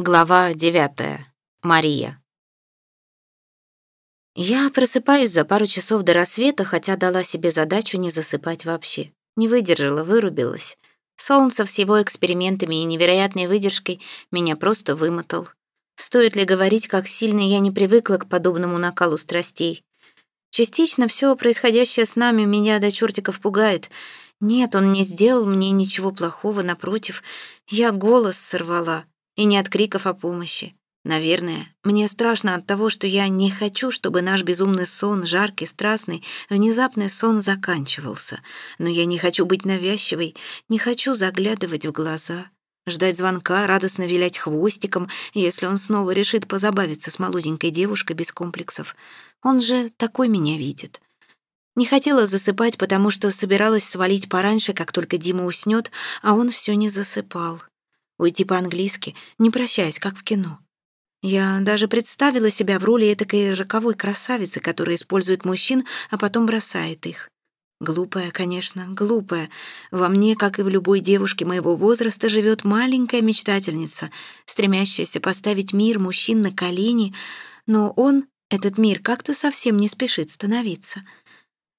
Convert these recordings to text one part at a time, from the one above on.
Глава девятая. Мария. Я просыпаюсь за пару часов до рассвета, хотя дала себе задачу не засыпать вообще. Не выдержала, вырубилась. Солнцев с его экспериментами и невероятной выдержкой меня просто вымотал. Стоит ли говорить, как сильно я не привыкла к подобному накалу страстей? Частично все происходящее с нами меня до чертиков пугает. Нет, он не сделал мне ничего плохого, напротив, я голос сорвала — и не от криков о помощи. Наверное, мне страшно от того, что я не хочу, чтобы наш безумный сон, жаркий, страстный, внезапный сон заканчивался. Но я не хочу быть навязчивой, не хочу заглядывать в глаза, ждать звонка, радостно вилять хвостиком, если он снова решит позабавиться с молоденькой девушкой без комплексов. Он же такой меня видит. Не хотела засыпать, потому что собиралась свалить пораньше, как только Дима уснет, а он все не засыпал. Уйти по-английски, не прощаясь, как в кино. Я даже представила себя в роли этакой роковой красавицы, которая использует мужчин, а потом бросает их. Глупая, конечно, глупая. Во мне, как и в любой девушке моего возраста, живет маленькая мечтательница, стремящаяся поставить мир мужчин на колени, но он, этот мир, как-то совсем не спешит становиться.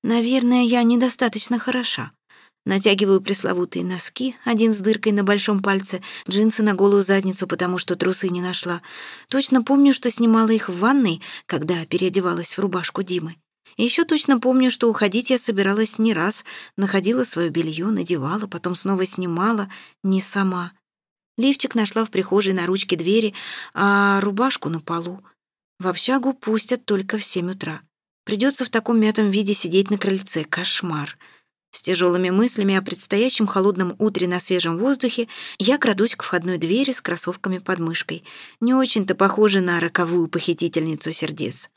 Наверное, я недостаточно хороша. Натягиваю пресловутые носки, один с дыркой на большом пальце, джинсы на голую задницу, потому что трусы не нашла. Точно помню, что снимала их в ванной, когда переодевалась в рубашку Димы. Еще точно помню, что уходить я собиралась не раз, находила свое белье, надевала, потом снова снимала, не сама. Лифчик нашла в прихожей на ручке двери, а рубашку на полу. В общагу пустят только в семь утра. Придется в таком мятом виде сидеть на крыльце. Кошмар. С тяжелыми мыслями о предстоящем холодном утре на свежем воздухе я крадусь к входной двери с кроссовками под мышкой. Не очень-то похоже на роковую похитительницу сердец.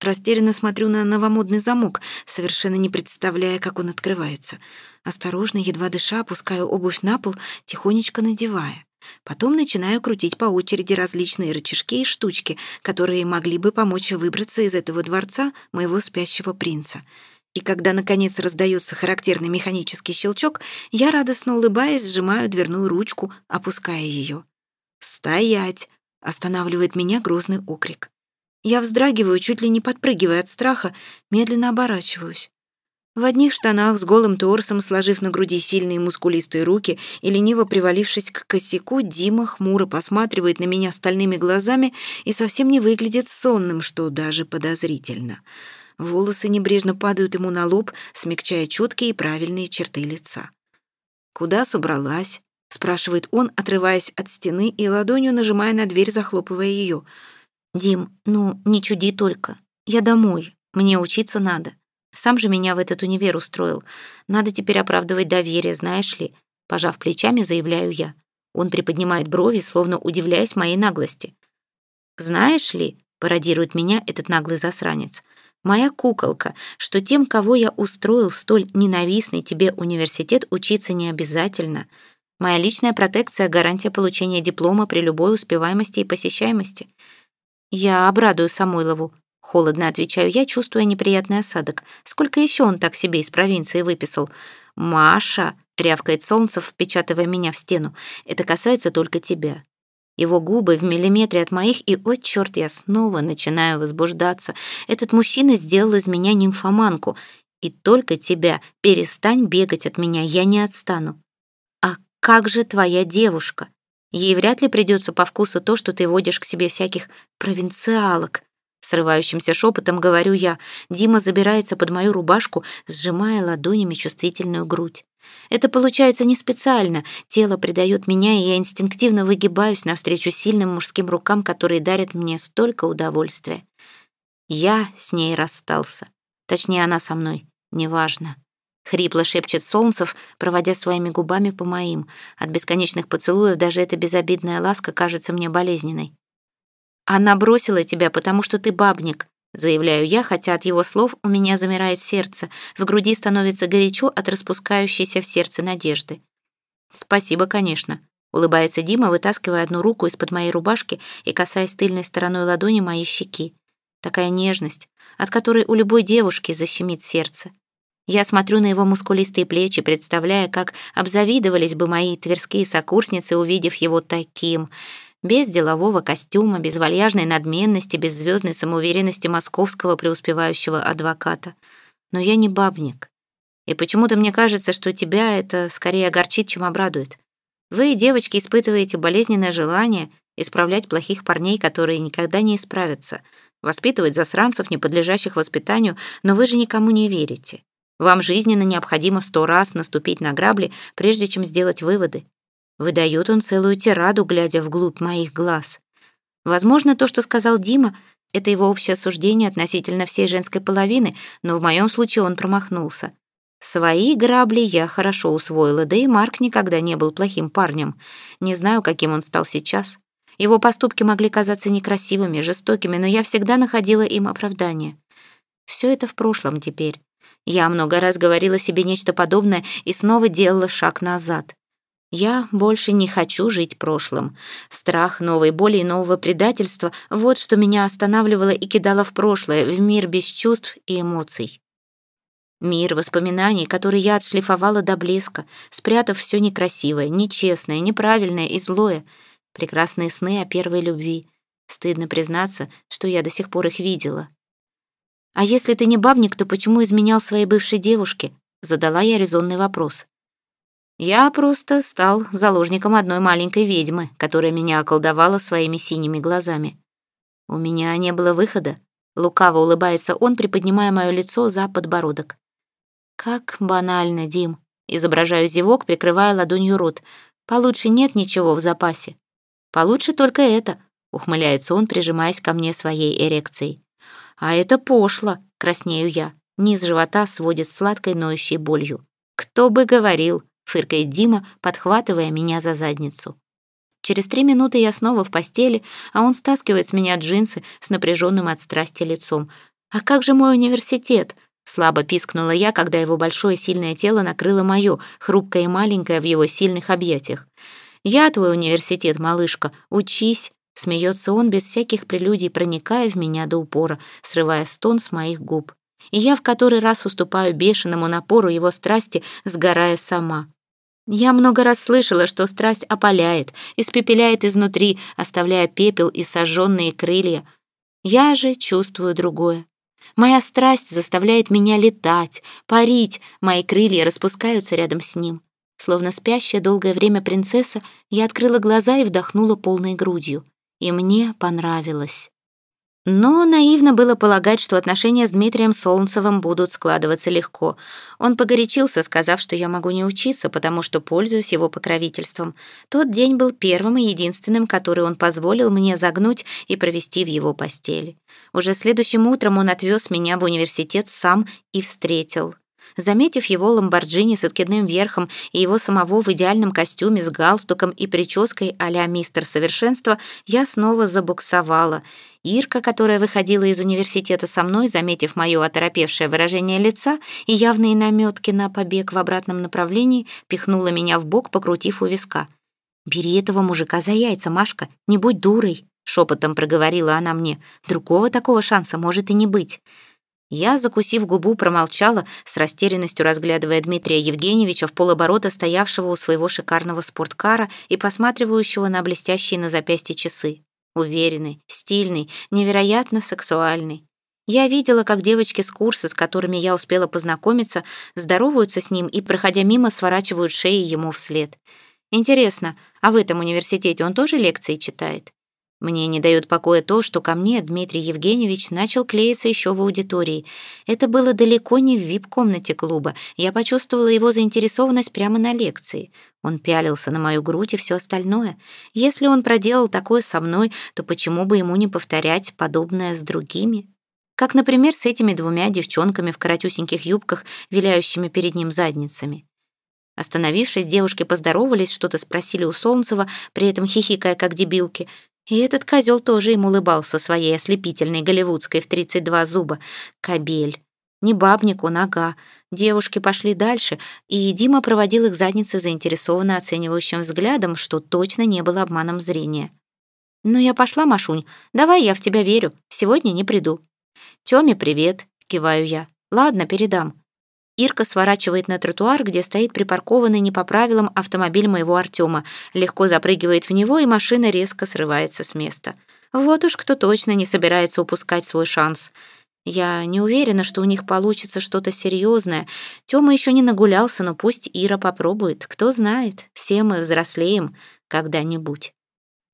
Растерянно смотрю на новомодный замок, совершенно не представляя, как он открывается. Осторожно, едва дыша, опускаю обувь на пол, тихонечко надевая. Потом начинаю крутить по очереди различные рычажки и штучки, которые могли бы помочь выбраться из этого дворца моего спящего принца — и когда, наконец, раздается характерный механический щелчок, я, радостно улыбаясь, сжимаю дверную ручку, опуская ее. «Стоять!» — останавливает меня грозный окрик. Я вздрагиваю, чуть ли не подпрыгивая от страха, медленно оборачиваюсь. В одних штанах с голым торсом, сложив на груди сильные мускулистые руки и лениво привалившись к косяку, Дима хмуро посматривает на меня стальными глазами и совсем не выглядит сонным, что даже подозрительно. Волосы небрежно падают ему на лоб, смягчая четкие и правильные черты лица. «Куда собралась?» — спрашивает он, отрываясь от стены и ладонью нажимая на дверь, захлопывая ее. «Дим, ну, не чуди только. Я домой. Мне учиться надо. Сам же меня в этот универ устроил. Надо теперь оправдывать доверие, знаешь ли?» Пожав плечами, заявляю я. Он приподнимает брови, словно удивляясь моей наглости. «Знаешь ли», — пародирует меня этот наглый засранец, моя куколка, что тем, кого я устроил столь ненавистный тебе университет, учиться не обязательно. Моя личная протекция — гарантия получения диплома при любой успеваемости и посещаемости. Я обрадую Самойлову. Холодно отвечаю я, чувствуя неприятный осадок. Сколько еще он так себе из провинции выписал? «Маша!» — рявкает Солнцев, впечатывая меня в стену. «Это касается только тебя. Его губы в миллиметре от моих, и, о, черт, я снова начинаю возбуждаться. Этот мужчина сделал из меня нимфоманку. И только тебя. Перестань бегать от меня, я не отстану. А как же твоя девушка? Ей вряд ли придется по вкусу то, что ты водишь к себе всяких провинциалок. Срывающимся шепотом говорю я. Дима забирается под мою рубашку, сжимая ладонями чувствительную грудь. Это получается не специально. Тело предает меня, и я инстинктивно выгибаюсь навстречу сильным мужским рукам, которые дарят мне столько удовольствия. Я с ней расстался. Точнее, она со мной. Неважно. Хрипло шепчет Солнцев, проводя своими губами по моим. От бесконечных поцелуев даже эта безобидная ласка кажется мне болезненной. Она бросила тебя, потому что ты бабник, Заявляю я, хотя от его слов у меня замирает сердце, в груди становится горячо от распускающейся в сердце надежды. «Спасибо, конечно», — улыбается Дима, вытаскивая одну руку из-под моей рубашки и касаясь тыльной стороной ладони моей щеки. Такая нежность, от которой у любой девушки защемит сердце. Я смотрю на его мускулистые плечи, представляя, как обзавидовались бы мои тверские сокурсницы, увидев его таким. Без делового костюма, без вальяжной надменности, без звездной самоуверенности московского преуспевающего адвоката. Но я не бабник. И почему-то мне кажется, что тебя это скорее огорчит, чем обрадует. Вы, девочки, испытываете болезненное желание исправлять плохих парней, которые никогда не исправятся, воспитывать засранцев, не подлежащих воспитанию, но вы же никому не верите. Вам жизненно необходимо сто раз наступить на грабли, прежде чем сделать выводы. Выдает он целую тираду, глядя вглубь моих глаз. Возможно, то, что сказал Дима, это его общее суждение относительно всей женской половины, но в моем случае он промахнулся. Свои грабли я хорошо усвоила, да и Марк никогда не был плохим парнем. Не знаю, каким он стал сейчас. Его поступки могли казаться некрасивыми, жестокими, но я всегда находила им оправдание. Все это в прошлом теперь. Я много раз говорила себе нечто подобное и снова делала шаг назад. Я больше не хочу жить прошлым. Страх новой боли и нового предательства — вот что меня останавливало и кидало в прошлое, в мир без чувств и эмоций. Мир воспоминаний, который я отшлифовала до блеска, спрятав все некрасивое, нечестное, неправильное и злое. Прекрасные сны о первой любви. Стыдно признаться, что я до сих пор их видела. «А если ты не бабник, то почему изменял своей бывшей девушке?» Задала я резонный вопрос. Я просто стал заложником одной маленькой ведьмы, которая меня околдовала своими синими глазами. У меня не было выхода. Лукаво улыбается он, приподнимая мое лицо за подбородок. Как банально, Дим. Изображаю зевок, прикрывая ладонью рот. Получше нет ничего в запасе. Получше только это, ухмыляется он, прижимаясь ко мне своей эрекцией. А это пошло, краснею я. Низ живота сводит сладкой ноющей болью. Кто бы говорил, фыркает Дима, подхватывая меня за задницу. Через три минуты я снова в постели, а он стаскивает с меня джинсы с напряженным от страсти лицом. «А как же мой университет?» Слабо пискнула я, когда его большое сильное тело накрыло мое, хрупкое и маленькое в его сильных объятиях. «Я твой университет, малышка, учись!» Смеется он без всяких прелюдий, проникая в меня до упора, срывая стон с моих губ. И я в который раз уступаю бешеному напору его страсти, сгорая сама. Я много раз слышала, что страсть опаляет, испепеляет изнутри, оставляя пепел и сожженные крылья. Я же чувствую другое. Моя страсть заставляет меня летать, парить, мои крылья распускаются рядом с ним. Словно спящая долгое время принцесса, я открыла глаза и вдохнула полной грудью. И мне понравилось. Но наивно было полагать, что отношения с Дмитрием Солнцевым будут складываться легко. Он погорячился, сказав, что я могу не учиться, потому что пользуюсь его покровительством. Тот день был первым и единственным, который он позволил мне загнуть и провести в его постели. Уже следующим утром он отвез меня в университет сам и встретил. Заметив его ламборджини с откидным верхом и его самого в идеальном костюме с галстуком и прической а-ля мистер совершенства, я снова забуксовала. Ирка, которая выходила из университета со мной, заметив мое оторопевшее выражение лица и явные наметки на побег в обратном направлении, пихнула меня в бок, покрутив у виска. «Бери этого мужика за яйца, Машка, не будь дурой», — шепотом проговорила она мне. «Другого такого шанса может и не быть». Я, закусив губу, промолчала, с растерянностью разглядывая Дмитрия Евгеньевича в полоборота, стоявшего у своего шикарного спорткара и посматривающего на блестящие на запястье часы. Уверенный, стильный, невероятно сексуальный. Я видела, как девочки с курса, с которыми я успела познакомиться, здороваются с ним и, проходя мимо, сворачивают шеи ему вслед. Интересно, а в этом университете он тоже лекции читает? Мне не дает покоя то, что ко мне Дмитрий Евгеньевич начал клеиться еще в аудитории. Это было далеко не в вип-комнате клуба. Я почувствовала его заинтересованность прямо на лекции. Он пялился на мою грудь и все остальное. Если он проделал такое со мной, то почему бы ему не повторять подобное с другими? Как, например, с этими двумя девчонками в коротюсеньких юбках, виляющими перед ним задницами. Остановившись, девушки поздоровались, что-то спросили у Солнцева, при этом хихикая, как дебилки — и этот козел тоже им улыбался своей ослепительной голливудской в 32 зуба. Кобель. Не бабник, он ага. Девушки пошли дальше, и Дима проводил их задницы заинтересованно оценивающим взглядом, что точно не было обманом зрения. «Ну я пошла, Машунь, давай я в тебя верю, сегодня не приду». «Тёме привет», — киваю я. «Ладно, передам». Ирка сворачивает на тротуар, где стоит припаркованный не по правилам автомобиль моего Артема, легко запрыгивает в него, и машина резко срывается с места. Вот уж кто точно не собирается упускать свой шанс. Я не уверена, что у них получится что-то серьезное. Тёма еще не нагулялся, но пусть Ира попробует. Кто знает, все мы взрослеем когда-нибудь.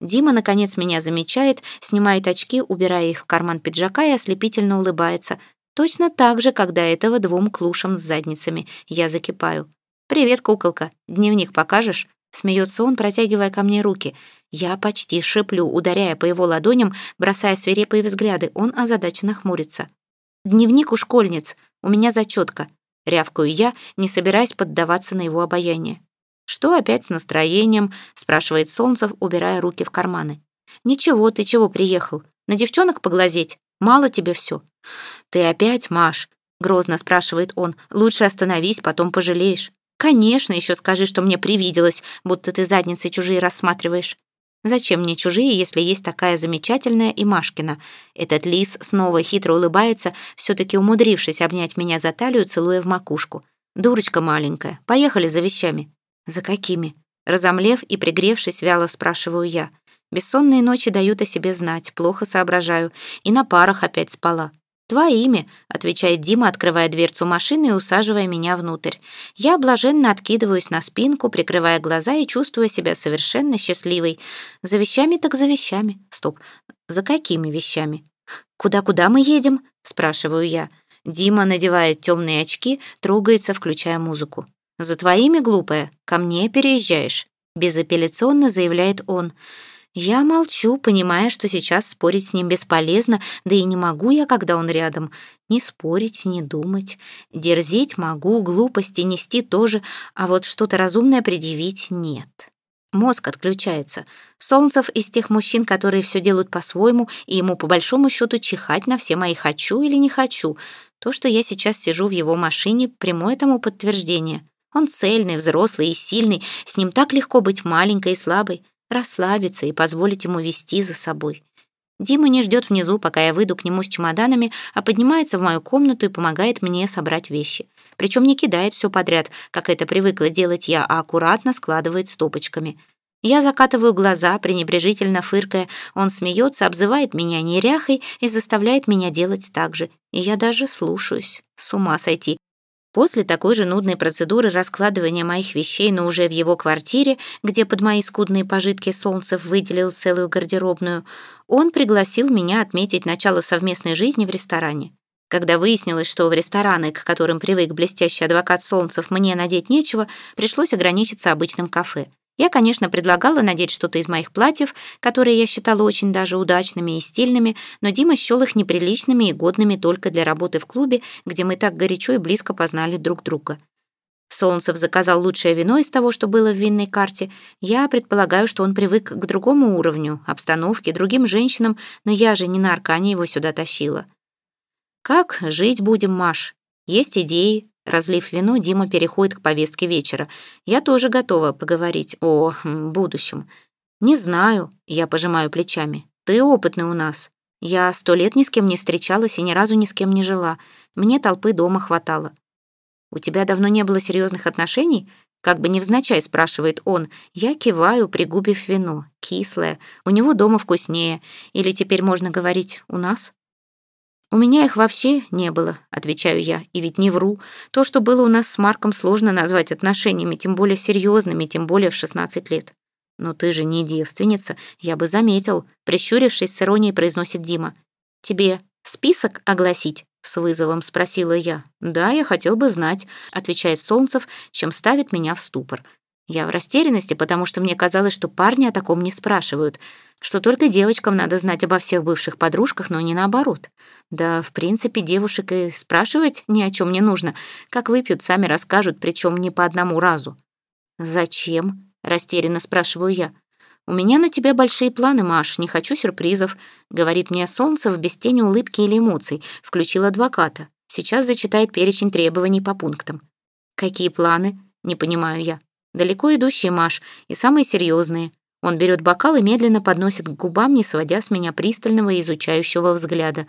Дима, наконец, меня замечает, снимает очки, убирая их в карман пиджака и ослепительно улыбается. Точно так же, когда этого двум клушам с задницами. Я закипаю. «Привет, куколка. Дневник покажешь?» Смеется он, протягивая ко мне руки. Я почти шиплю, ударяя по его ладоням, бросая свирепые взгляды. Он озадаченно хмурится. «Дневник у школьниц. У меня зачетка. Рявкаю я, не собираясь поддаваться на его обаяние. «Что опять с настроением?» — спрашивает Солнцев, убирая руки в карманы. «Ничего, ты чего приехал? На девчонок поглазеть? Мало тебе все. «Ты опять, Маш?» — грозно спрашивает он. «Лучше остановись, потом пожалеешь». «Конечно, еще скажи, что мне привиделось, будто ты задницы чужие рассматриваешь». «Зачем мне чужие, если есть такая замечательная и Машкина?» Этот лис снова хитро улыбается, все-таки умудрившись обнять меня за талию, целуя в макушку. «Дурочка маленькая, поехали за вещами». «За какими?» Разомлев и пригревшись, вяло спрашиваю я. Бессонные ночи дают о себе знать, плохо соображаю. И на парах опять спала. «Твоими», — отвечает Дима, открывая дверцу машины и усаживая меня внутрь. Я блаженно откидываюсь на спинку, прикрывая глаза и чувствуя себя совершенно счастливой. За вещами так за вещами. Стоп, за какими вещами? «Куда-куда мы едем?» — спрашиваю я. Дима надевает темные очки, трогается, включая музыку. «За твоими, глупая, ко мне переезжаешь», — безапелляционно заявляет он. Я молчу, понимая, что сейчас спорить с ним бесполезно, да и не могу я, когда он рядом. Не спорить, не думать. Дерзить могу, глупости нести тоже, а вот что-то разумное предъявить нет. Мозг отключается. Солнцев из тех мужчин, которые все делают по-своему, и ему по большому счету чихать на все мои «хочу» или «не хочу». То, что я сейчас сижу в его машине, прямое тому подтверждение. Он цельный, взрослый и сильный, с ним так легко быть маленькой и слабой расслабиться и позволить ему вести за собой. Дима не ждет внизу, пока я выйду к нему с чемоданами, а поднимается в мою комнату и помогает мне собрать вещи. Причем не кидает все подряд, как это привыкла делать я, а аккуратно складывает стопочками. Я закатываю глаза, пренебрежительно фыркая. Он смеется, обзывает меня неряхой и заставляет меня делать так же. И я даже слушаюсь. С ума сойти. После такой же нудной процедуры раскладывания моих вещей, но уже в его квартире, где под мои скудные пожитки Солнцев выделил целую гардеробную, он пригласил меня отметить начало совместной жизни в ресторане. Когда выяснилось, что в рестораны, к которым привык блестящий адвокат Солнцев, мне надеть нечего, пришлось ограничиться обычным кафе. Я, конечно, предлагала надеть что-то из моих платьев, которые я считала очень даже удачными и стильными, но Дима счел их неприличными и годными только для работы в клубе, где мы так горячо и близко познали друг друга. Солнцев заказал лучшее вино из того, что было в винной карте. Я предполагаю, что он привык к другому уровню, обстановке, другим женщинам, но я же не на аркане его сюда тащила. «Как жить будем, Маш? Есть идеи?» Разлив вино, Дима переходит к повестке вечера. Я тоже готова поговорить о будущем. Не знаю, я пожимаю плечами. Ты опытный у нас. Я сто лет ни с кем не встречалась и ни разу ни с кем не жила. Мне толпы дома хватало. У тебя давно не было серьезных отношений? Как бы невзначай, спрашивает он. Я киваю, пригубив вино. Кислое. У него дома вкуснее. Или теперь можно говорить «у нас»? «У меня их вообще не было», — отвечаю я, и ведь не вру. То, что было у нас с Марком, сложно назвать отношениями, тем более серьезными, тем более в 16 лет. «Но ты же не девственница, я бы заметил», — прищурившись с иронией произносит Дима. «Тебе список огласить?» — с вызовом спросила я. «Да, я хотел бы знать», — отвечает Солнцев, чем ставит меня в ступор. Я в растерянности, потому что мне казалось, что парни о таком не спрашивают, что только девочкам надо знать обо всех бывших подружках, но не наоборот. Да, в принципе, девушек и спрашивать ни о чем не нужно. Как выпьют, сами расскажут, причем не по одному разу. «Зачем?» — растерянно спрашиваю я. «У меня на тебя большие планы, Маш, не хочу сюрпризов», — говорит мне Солнцев без тени улыбки или эмоций. Включил адвоката. Сейчас зачитает перечень требований по пунктам. «Какие планы?» — не понимаю я. Далеко идущие, Маш, и самые серьезные. Он берет бокал и медленно подносит к губам, не сводя с меня пристального и изучающего взгляда.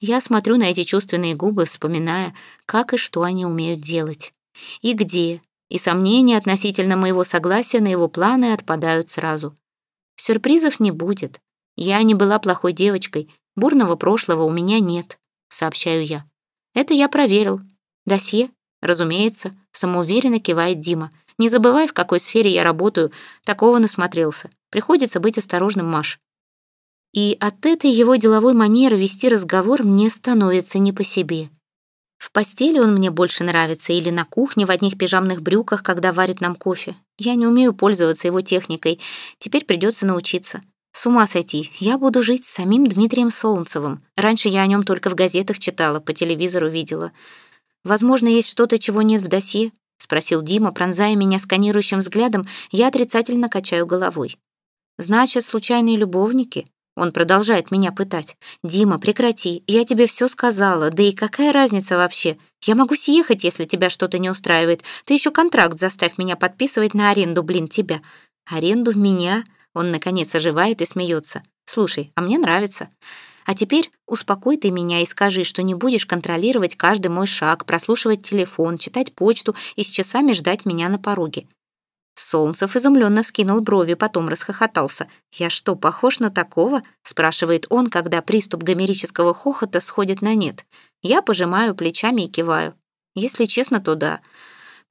Я смотрю на эти чувственные губы, вспоминая, как и что они умеют делать. И где. И сомнения относительно моего согласия на его планы отпадают сразу. Сюрпризов не будет. Я не была плохой девочкой. Бурного прошлого у меня нет, сообщаю я. Это я проверил. Досье? Разумеется, самоуверенно кивает Дима. Не забывай, в какой сфере я работаю. Такого насмотрелся. Приходится быть осторожным, Маш. И от этой его деловой манеры вести разговор мне становится не по себе. В постели он мне больше нравится или на кухне в одних пижамных брюках, когда варит нам кофе. Я не умею пользоваться его техникой. Теперь придется научиться. С ума сойти. Я буду жить с самим Дмитрием Солнцевым. Раньше я о нем только в газетах читала, по телевизору видела. Возможно, есть что-то, чего нет в досье? Спросил Дима, пронзая меня сканирующим взглядом. Я отрицательно качаю головой. Значит, случайные любовники? Он продолжает меня пытать. «Дима, прекрати, я тебе все сказала, да и какая разница вообще? Я могу съехать, если тебя что-то не устраивает. Ты еще контракт заставь меня подписывать на аренду, блин, тебя». «Аренду меня?» Он, наконец, оживает и смеется. «Слушай, а мне нравится. А теперь успокой ты меня и скажи, что не будешь контролировать каждый мой шаг, прослушивать телефон, читать почту и с часами ждать меня на пороге. Солнцев изумленно вскинул брови, потом расхохотался. «Я что, похож на такого?» — спрашивает он, когда приступ гомерического хохота сходит на нет. Я пожимаю плечами и киваю. Если честно, то да.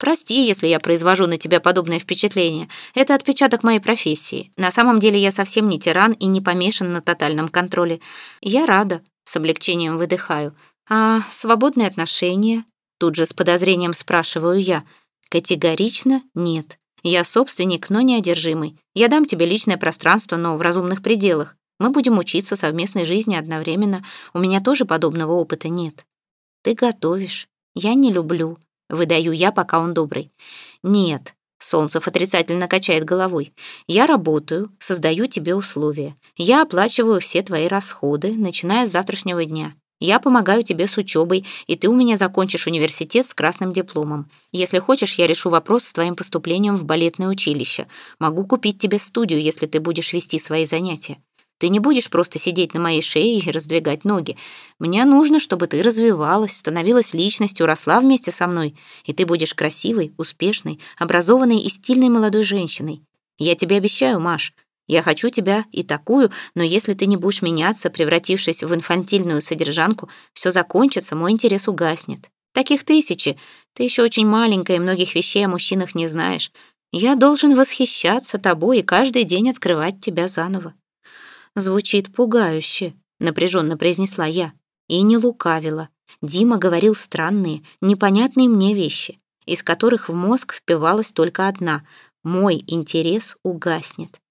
Прости, если я произвожу на тебя подобное впечатление. Это отпечаток моей профессии. На самом деле я совсем не тиран и не помешан на тотальном контроле. Я рада, с облегчением выдыхаю. А свободные отношения? Тут же с подозрением спрашиваю я. Категорично нет. Я собственник, но не одержимый. Я дам тебе личное пространство, но в разумных пределах. Мы будем учиться совместной жизни одновременно. У меня тоже подобного опыта нет. Ты готовишь. Я не люблю. Выдаю я, пока он добрый. Нет. Солнцев отрицательно качает головой. «Я работаю, создаю тебе условия. Я оплачиваю все твои расходы, начиная с завтрашнего дня. Я помогаю тебе с учебой, и ты у меня закончишь университет с красным дипломом. Если хочешь, я решу вопрос с твоим поступлением в балетное училище. Могу купить тебе студию, если ты будешь вести свои занятия. Ты не будешь просто сидеть на моей шее и раздвигать ноги. Мне нужно, чтобы ты развивалась, становилась личностью, росла вместе со мной, и ты будешь красивой, успешной, образованной и стильной молодой женщиной. Я тебе обещаю, Маш, я хочу тебя и такую, но если ты не будешь меняться, превратившись в инфантильную содержанку, все закончится, мой интерес угаснет. Таких тысячи. Ты еще очень маленькая и многих вещей о мужчинах не знаешь. Я должен восхищаться тобой и каждый день открывать тебя заново. Звучит пугающе, напряженно произнесла я. И не лукавила. Дима говорил странные, непонятные мне вещи, из которых в мозг впивалась только одна — мой интерес угаснет.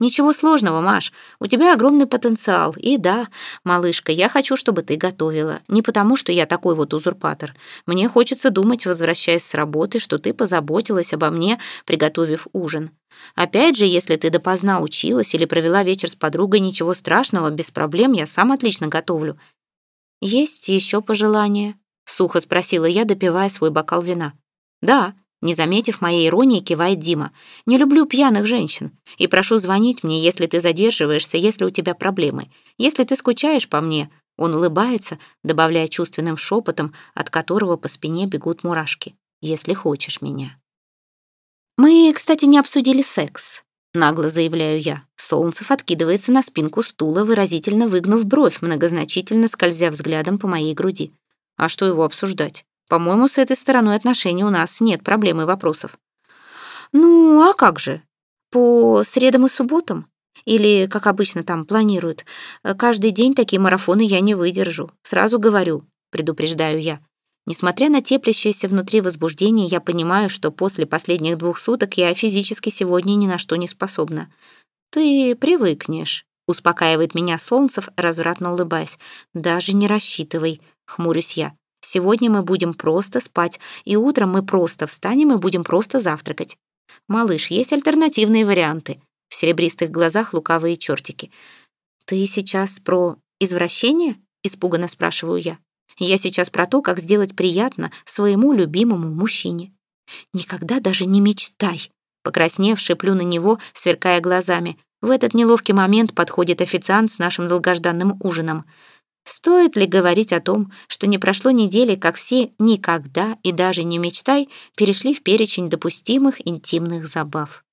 «Ничего сложного, Маш. У тебя огромный потенциал. И да, малышка, я хочу, чтобы ты готовила. Не потому, что я такой вот узурпатор. Мне хочется думать, возвращаясь с работы, что ты позаботилась обо мне, приготовив ужин. Опять же, если ты допоздна училась или провела вечер с подругой, ничего страшного, без проблем, я сам отлично готовлю». «Есть еще пожелания?» — сухо спросила я, допивая свой бокал вина. «Да», не заметив моей иронии, кивает Дима. «Не люблю пьяных женщин. И прошу звонить мне, если ты задерживаешься, если у тебя проблемы. Если ты скучаешь по мне». Он улыбается, добавляя чувственным шепотом, от которого по спине бегут мурашки. «Если хочешь меня». «Мы, кстати, не обсудили секс», — нагло заявляю я. Солнцев откидывается на спинку стула, выразительно выгнув бровь, многозначительно скользя взглядом по моей груди. «А что его обсуждать?» По-моему, с этой стороной отношений у нас нет проблем и вопросов. Ну, а как же? По средам и субботам? Или, как обычно там планируют? Каждый день такие марафоны я не выдержу. Сразу говорю, предупреждаю я. Несмотря на теплящееся внутри возбуждение, я понимаю, что после последних двух суток я физически сегодня ни на что не способна. Ты привыкнешь, успокаивает меня Солнцев, развратно улыбаясь. Даже не рассчитывай, хмурюсь я. Сегодня мы будем просто спать, и утром мы просто встанем и будем просто завтракать. Малыш, есть альтернативные варианты. В серебристых глазах лукавые чертики. Ты сейчас про извращение? Испуганно спрашиваю я. Я сейчас про то, как сделать приятно своему любимому мужчине. Никогда даже не мечтай. Покраснев, шеплю на него, сверкая глазами. В этот неловкий момент подходит официант с нашим долгожданным ужином. Стоит ли говорить о том, что не прошло недели, как все никогда и даже не мечтай перешли в перечень допустимых интимных забав?